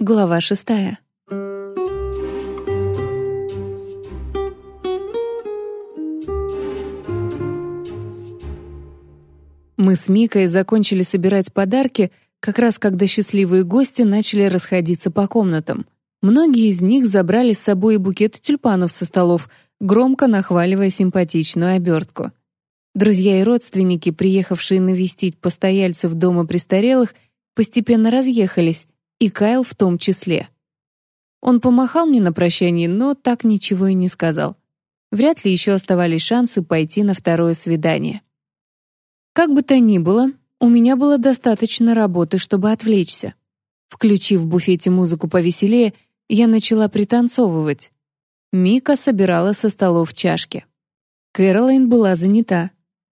Глава шестая. Мы с Микой закончили собирать подарки, как раз когда счастливые гости начали расходиться по комнатам. Многие из них забрали с собой и букеты тюльпанов со столов, громко нахваливая симпатичную обертку. Друзья и родственники, приехавшие навестить постояльцев дома престарелых, постепенно разъехались, и Кайл в том числе. Он помахал мне на прощание, но так ничего и не сказал. Вряд ли еще оставались шансы пойти на второе свидание. Как бы то ни было, у меня было достаточно работы, чтобы отвлечься. Включив в буфете музыку повеселее, я начала пританцовывать. Мика собирала со столов чашки. Кэролайн была занята.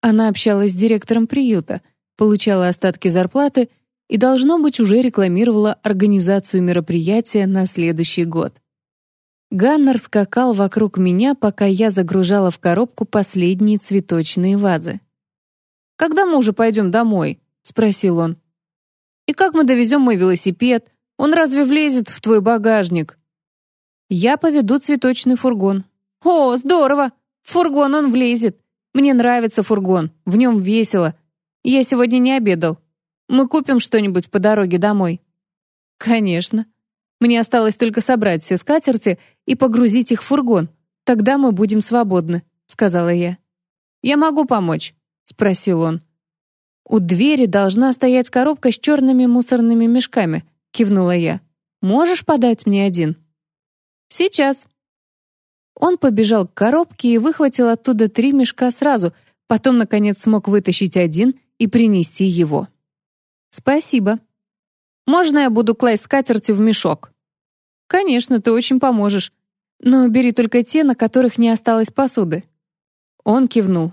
Она общалась с директором приюта, получала остатки зарплаты — и, должно быть, уже рекламировала организацию мероприятия на следующий год. Ганнер скакал вокруг меня, пока я загружала в коробку последние цветочные вазы. «Когда мы уже пойдем домой?» — спросил он. «И как мы довезем мой велосипед? Он разве влезет в твой багажник?» «Я поведу цветочный фургон». «О, здорово! В фургон он влезет. Мне нравится фургон, в нем весело. Я сегодня не обедал. Мы купим что-нибудь по дороге домой». «Конечно. Мне осталось только собрать все скатерти и погрузить их в фургон. Тогда мы будем свободны», — сказала я. «Я могу помочь?» — спросил он. «У двери должна стоять коробка с черными мусорными мешками», — кивнула я. «Можешь подать мне один?» «Сейчас». Он побежал к коробке и выхватил оттуда три мешка сразу, потом, наконец, смог вытащить один и принести его. «Спасибо. Можно я буду класть скатерти в мешок?» «Конечно, ты очень поможешь. Но бери только те, на которых не осталось посуды». Он кивнул.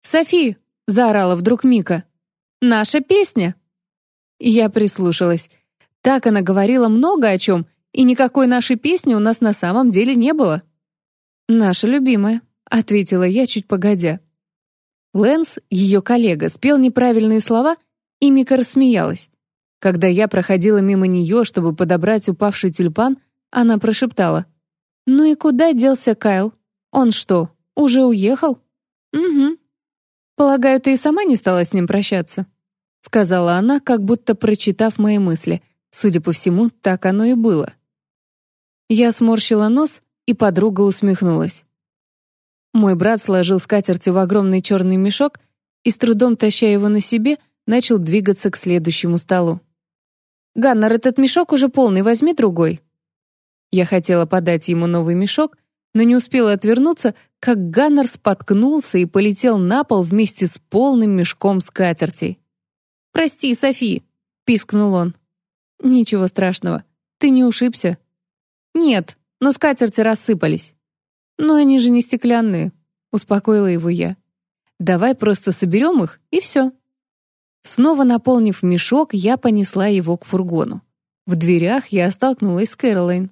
«Софи!» — заорала вдруг Мика. «Наша песня!» Я прислушалась. Так она говорила много о чем, и никакой нашей песни у нас на самом деле не было. «Наша любимая», — ответила я чуть погодя. Лэнс, ее коллега, спел неправильные слова — и Мика рассмеялась. Когда я проходила мимо нее, чтобы подобрать упавший тюльпан, она прошептала. «Ну и куда делся Кайл? Он что, уже уехал?» «Угу. Полагаю, ты и сама не стала с ним прощаться?» Сказала она, как будто прочитав мои мысли. Судя по всему, так оно и было. Я сморщила нос, и подруга усмехнулась. Мой брат сложил скатерти в огромный черный мешок и, с трудом таща его на себе, — начал двигаться к следующему столу. «Ганнер, этот мешок уже полный, возьми другой». Я хотела подать ему новый мешок, но не успела отвернуться, как Ганнер споткнулся и полетел на пол вместе с полным мешком скатертей. «Прости, Софи», — пискнул он. «Ничего страшного. Ты не ушибся?» «Нет, но скатерти рассыпались». «Но они же не стеклянные», — успокоила его я. «Давай просто соберем их, и все». Снова наполнив мешок, я понесла его к фургону. В дверях я столкнулась с Кэролайн.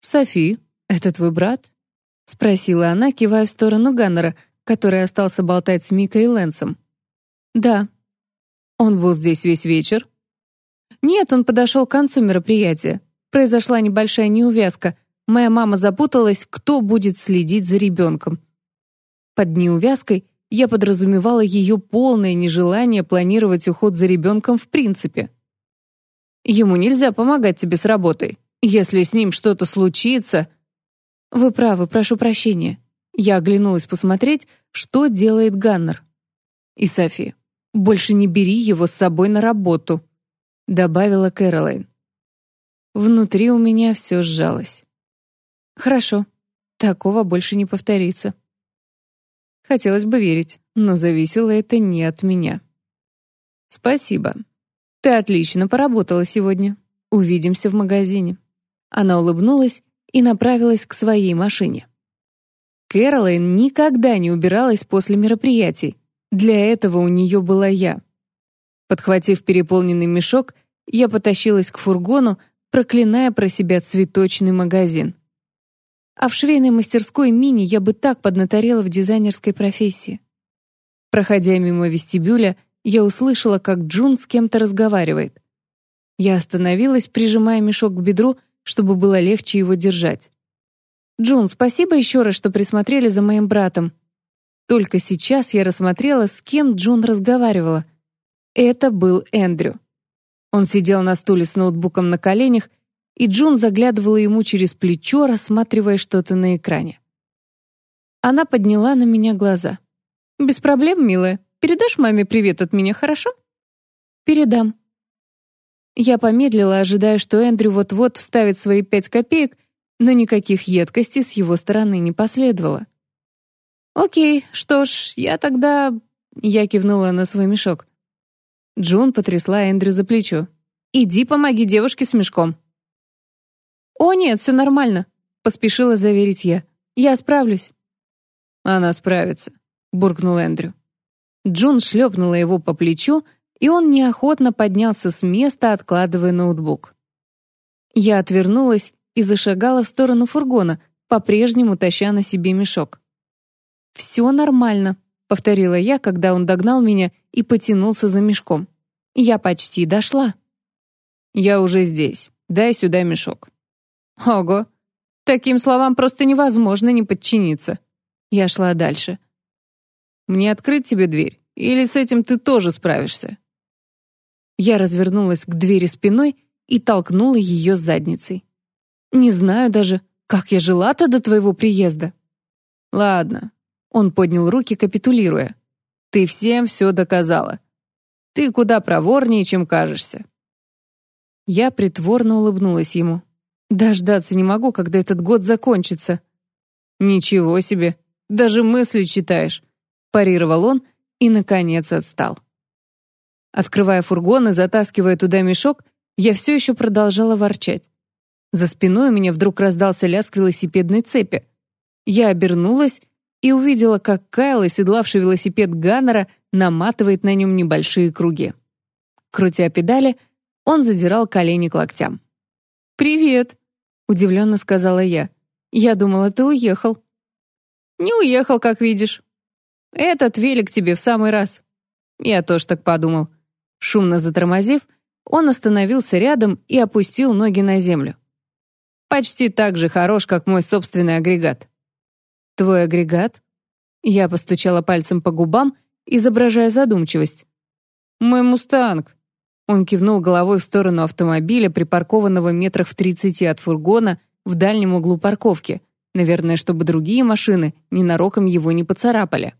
«Софи, это твой брат?» — спросила она, кивая в сторону Ганнера, который остался болтать с Микой и Лэнсом. «Да». «Он был здесь весь вечер?» «Нет, он подошел к концу мероприятия. Произошла небольшая неувязка. Моя мама запуталась, кто будет следить за ребенком. Под неувязкой я подразумевала ее полное нежелание планировать уход за ребенком в принципе. Ему нельзя помогать тебе с работой. Если с ним что-то случится... Вы правы, прошу прощения. Я оглянулась посмотреть, что делает Ганнер. И Софи, больше не бери его с собой на работу, добавила Кэролайн. Внутри у меня все сжалось. Хорошо, такого больше не повторится. Хотелось бы верить, но зависело это не от меня. «Спасибо. Ты отлично поработала сегодня. Увидимся в магазине». Она улыбнулась и направилась к своей машине. Кэролайн никогда не убиралась после мероприятий. Для этого у нее была я. Подхватив переполненный мешок, я потащилась к фургону, проклиная про себя цветочный магазин. А в швейной мастерской мини я бы так поднаторела в дизайнерской профессии. Проходя мимо вестибюля, я услышала, как Джун с кем-то разговаривает. Я остановилась, прижимая мешок к бедру, чтобы было легче его держать. «Джун, спасибо еще раз, что присмотрели за моим братом». Только сейчас я рассмотрела, с кем Джун разговаривала. Это был Эндрю. Он сидел на стуле с ноутбуком на коленях, и Джун заглядывала ему через плечо, рассматривая что-то на экране. Она подняла на меня глаза. «Без проблем, милая. Передашь маме привет от меня, хорошо?» «Передам». Я помедлила, ожидая, что Эндрю вот-вот вставит свои пять копеек, но никаких едкостей с его стороны не последовало. «Окей, что ж, я тогда...» Я кивнула на свой мешок. Джун потрясла Эндрю за плечо. «Иди помоги девушке с мешком». «О, нет, все нормально», — поспешила заверить я. «Я справлюсь». «Она справится», — буркнул Эндрю. Джун шлепнула его по плечу, и он неохотно поднялся с места, откладывая ноутбук. Я отвернулась и зашагала в сторону фургона, по-прежнему таща на себе мешок. «Все нормально», — повторила я, когда он догнал меня и потянулся за мешком. «Я почти дошла». «Я уже здесь. Дай сюда мешок». «Ого! Таким словам просто невозможно не подчиниться». Я шла дальше. «Мне открыть тебе дверь? Или с этим ты тоже справишься?» Я развернулась к двери спиной и толкнула ее задницей. Не знаю даже, как я жила-то до твоего приезда. Ладно. Он поднял руки, капитулируя. Ты всем все доказала. Ты куда проворнее, чем кажешься. Я притворно улыбнулась ему. Дождаться не могу, когда этот год закончится. Ничего себе, даже мысли читаешь, парировал он и наконец отстал. Открывая фургон и затаскивая туда мешок, я все еще продолжала ворчать. За спиной у меня вдруг раздался лязг велосипедной цепи. Я обернулась и увидела, как Кайл, оседлавший велосипед Ганнера, наматывает на нем небольшие круги. Крутя педали, он задирал колени к локтям. «Привет», — удивленно сказала я. «Я думала, ты уехал». «Не уехал, как видишь. Этот велик тебе в самый раз». Я тоже так подумал. Шумно затормозив, он остановился рядом и опустил ноги на землю. Почти так же хорош, как мой собственный агрегат. Твой агрегат? Я постучала пальцем по губам, изображая задумчивость. Мой мустанг. Он кивнул головой в сторону автомобиля, припаркованного метрах в тридцати от фургона в дальнем углу парковки, наверное, чтобы другие машины ненароком его не поцарапали.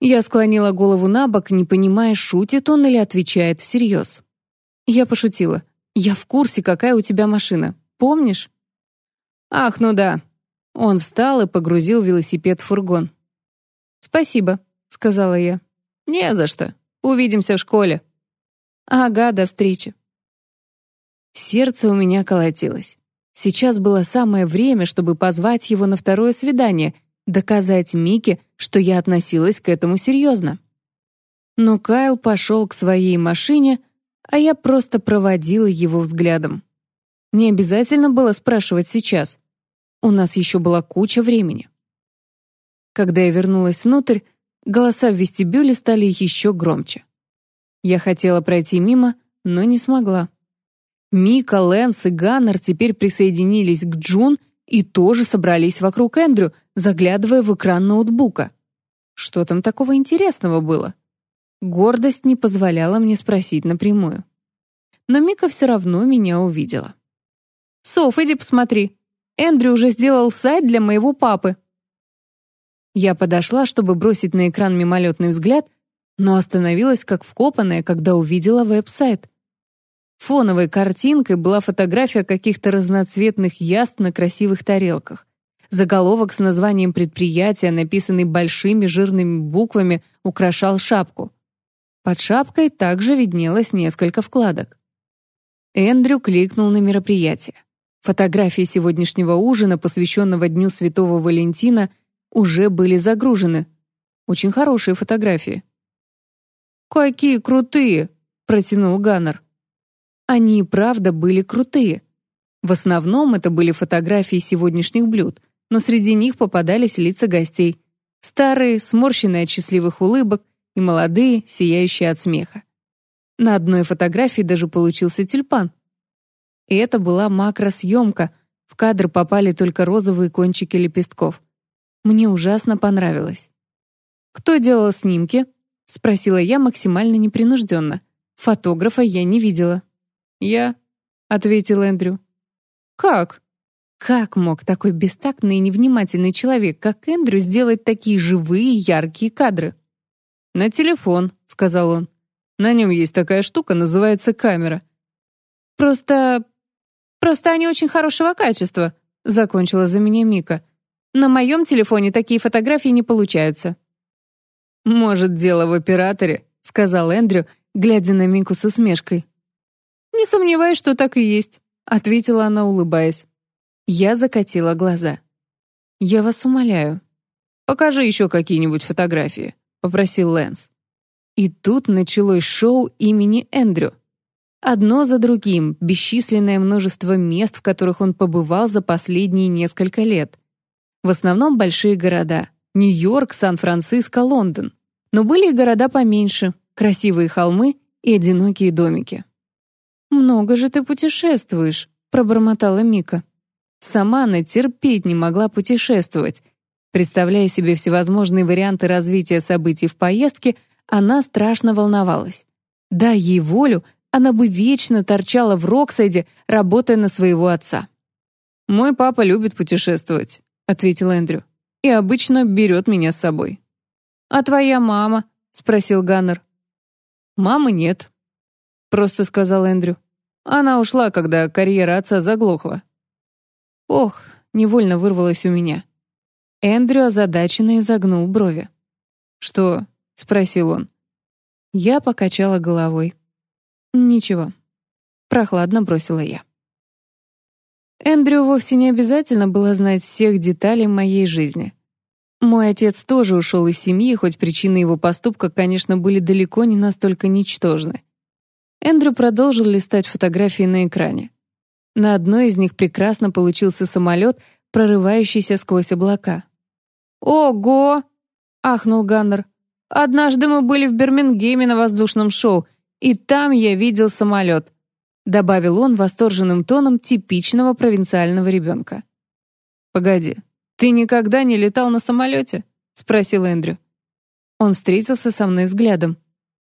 Я склонила голову на бок, не понимая, шутит он или отвечает всерьез. Я пошутила. «Я в курсе, какая у тебя машина. Помнишь?» «Ах, ну да». Он встал и погрузил велосипед в фургон. «Спасибо», — сказала я. «Не за что. Увидимся в школе». «Ага, до встречи». Сердце у меня колотилось. Сейчас было самое время, чтобы позвать его на второе свидание, доказать Мике, что я относилась к этому серьезно. Но Кайл пошел к своей машине, а я просто проводила его взглядом. Не обязательно было спрашивать сейчас. У нас еще была куча времени. Когда я вернулась внутрь, голоса в вестибюле стали еще громче. Я хотела пройти мимо, но не смогла. Мика, Лэнс и Ганнер теперь присоединились к Джун и тоже собрались вокруг Эндрю, заглядывая в экран ноутбука. Что там такого интересного было? Гордость не позволяла мне спросить напрямую. Но Мика все равно меня увидела. «Соф, иди посмотри. Эндрю уже сделал сайт для моего папы». Я подошла, чтобы бросить на экран мимолетный взгляд, но остановилась как вкопанная, когда увидела веб-сайт. Фоновой картинкой была фотография каких-то разноцветных яств на красивых тарелках. Заголовок с названием предприятия, написанный большими жирными буквами, украшал шапку. Под шапкой также виднелось несколько вкладок. Эндрю кликнул на мероприятие. Фотографии сегодняшнего ужина, посвященного Дню Святого Валентина, уже были загружены. Очень хорошие фотографии. «Какие крутые!» — протянул Ганнер. Они и правда были крутые. В основном это были фотографии сегодняшних блюд, но среди них попадались лица гостей. Старые, сморщенные от счастливых улыбок, и молодые, сияющие от смеха. На одной фотографии даже получился тюльпан. И это была макросъемка, в кадр попали только розовые кончики лепестков. Мне ужасно понравилось. «Кто делал снимки?» — спросила я максимально непринужденно. Фотографа я не видела. «Я», — ответил Эндрю. «Как?» Как мог такой бестактный и невнимательный человек, как Эндрю, сделать такие живые, яркие кадры? «На телефон», — сказал он. «На нем есть такая штука, называется камера». «Просто... просто они очень хорошего качества», — закончила за меня Мика. «На моем телефоне такие фотографии не получаются». «Может, дело в операторе», — сказал Эндрю, глядя на Мику с усмешкой. «Не сомневаюсь, что так и есть», — ответила она, улыбаясь. Я закатила глаза. «Я вас умоляю. Покажи еще какие-нибудь фотографии», — попросил Лэнс. И тут началось шоу имени Эндрю. Одно за другим, бесчисленное множество мест, в которых он побывал за последние несколько лет. В основном большие города. Нью-Йорк, Сан-Франциско, Лондон. Но были и города поменьше, красивые холмы и одинокие домики. «Много же ты путешествуешь», — пробормотала Мика. Сама она терпеть не могла путешествовать. Представляя себе всевозможные варианты развития событий в поездке, она страшно волновалась. Дай ей волю, она бы вечно торчала в Роксайде, работая на своего отца. «Мой папа любит путешествовать», — ответил Эндрю, «и обычно берет меня с собой». «А твоя мама?» — спросил Ганнер. «Мамы нет», — просто сказал Эндрю. Она ушла, когда карьера отца заглохла. Ох, невольно вырвалось у меня. Эндрю озадаченно изогнул брови. «Что?» — спросил он. Я покачала головой. «Ничего». Прохладно бросила я. Эндрю вовсе не обязательно было знать всех деталей моей жизни. Мой отец тоже ушел из семьи, хоть причины его поступка, конечно, были далеко не настолько ничтожны. Эндрю продолжил листать фотографии на экране. На одной из них прекрасно получился самолет, прорывающийся сквозь облака. «Ого!» — ахнул Ганнер. «Однажды мы были в Бирмингеме на воздушном шоу, и там я видел самолет», — добавил он восторженным тоном типичного провинциального ребенка. «Погоди, ты никогда не летал на самолете?» — спросил Эндрю. Он встретился со мной взглядом.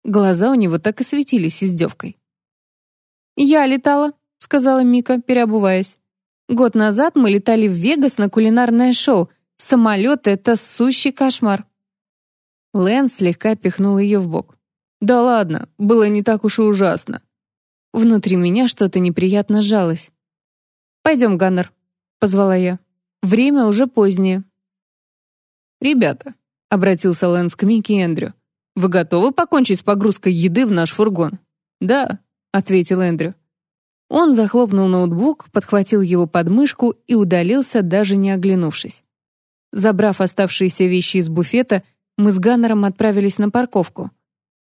Глаза у него так и светились издевкой. «Я летала», — сказала Мика, переобуваясь. «Год назад мы летали в Вегас на кулинарное шоу. Самолет — это сущий кошмар». Лэн слегка пихнул ее в бок. «Да ладно, было не так уж и ужасно». Внутри меня что-то неприятно сжалось. «Пойдем, Ганнер», — позвала я. «Время уже позднее». «Ребята», — обратился Лэнс к Микки и Эндрю, «вы готовы покончить с погрузкой еды в наш фургон?» «Да», — ответил Эндрю. Он захлопнул ноутбук, подхватил его под мышку и удалился, даже не оглянувшись. Забрав оставшиеся вещи из буфета, мы с Ганнером отправились на парковку.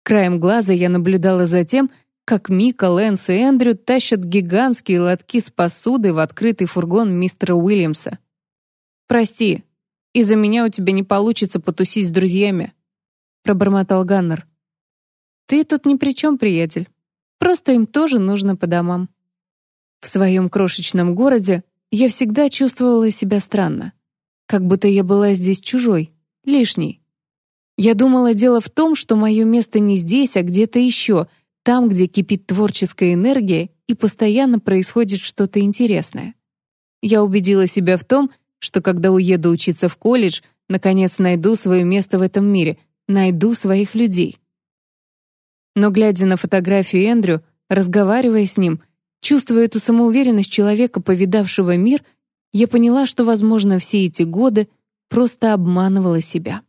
Краем глаза я наблюдала за тем, как Мика, Лэнс и Эндрю тащат гигантские лотки с посудой в открытый фургон мистера Уильямса. «Прости, из-за меня у тебя не получится потусить с друзьями», — пробормотал Ганнер. «Ты тут ни при чем, приятель. Просто им тоже нужно по домам». В своем крошечном городе я всегда чувствовала себя странно. Как будто я была здесь чужой, лишней. Я думала, дело в том, что мое место не здесь, а где-то еще, там, где кипит творческая энергия и постоянно происходит что-то интересное. Я убедила себя в том, что когда уеду учиться в колледж, наконец найду свое место в этом мире, найду своих людей. Но глядя на фотографию Эндрю, разговаривая с ним — Чувствуя эту самоуверенность человека, повидавшего мир, я поняла, что, возможно, все эти годы просто обманывала себя.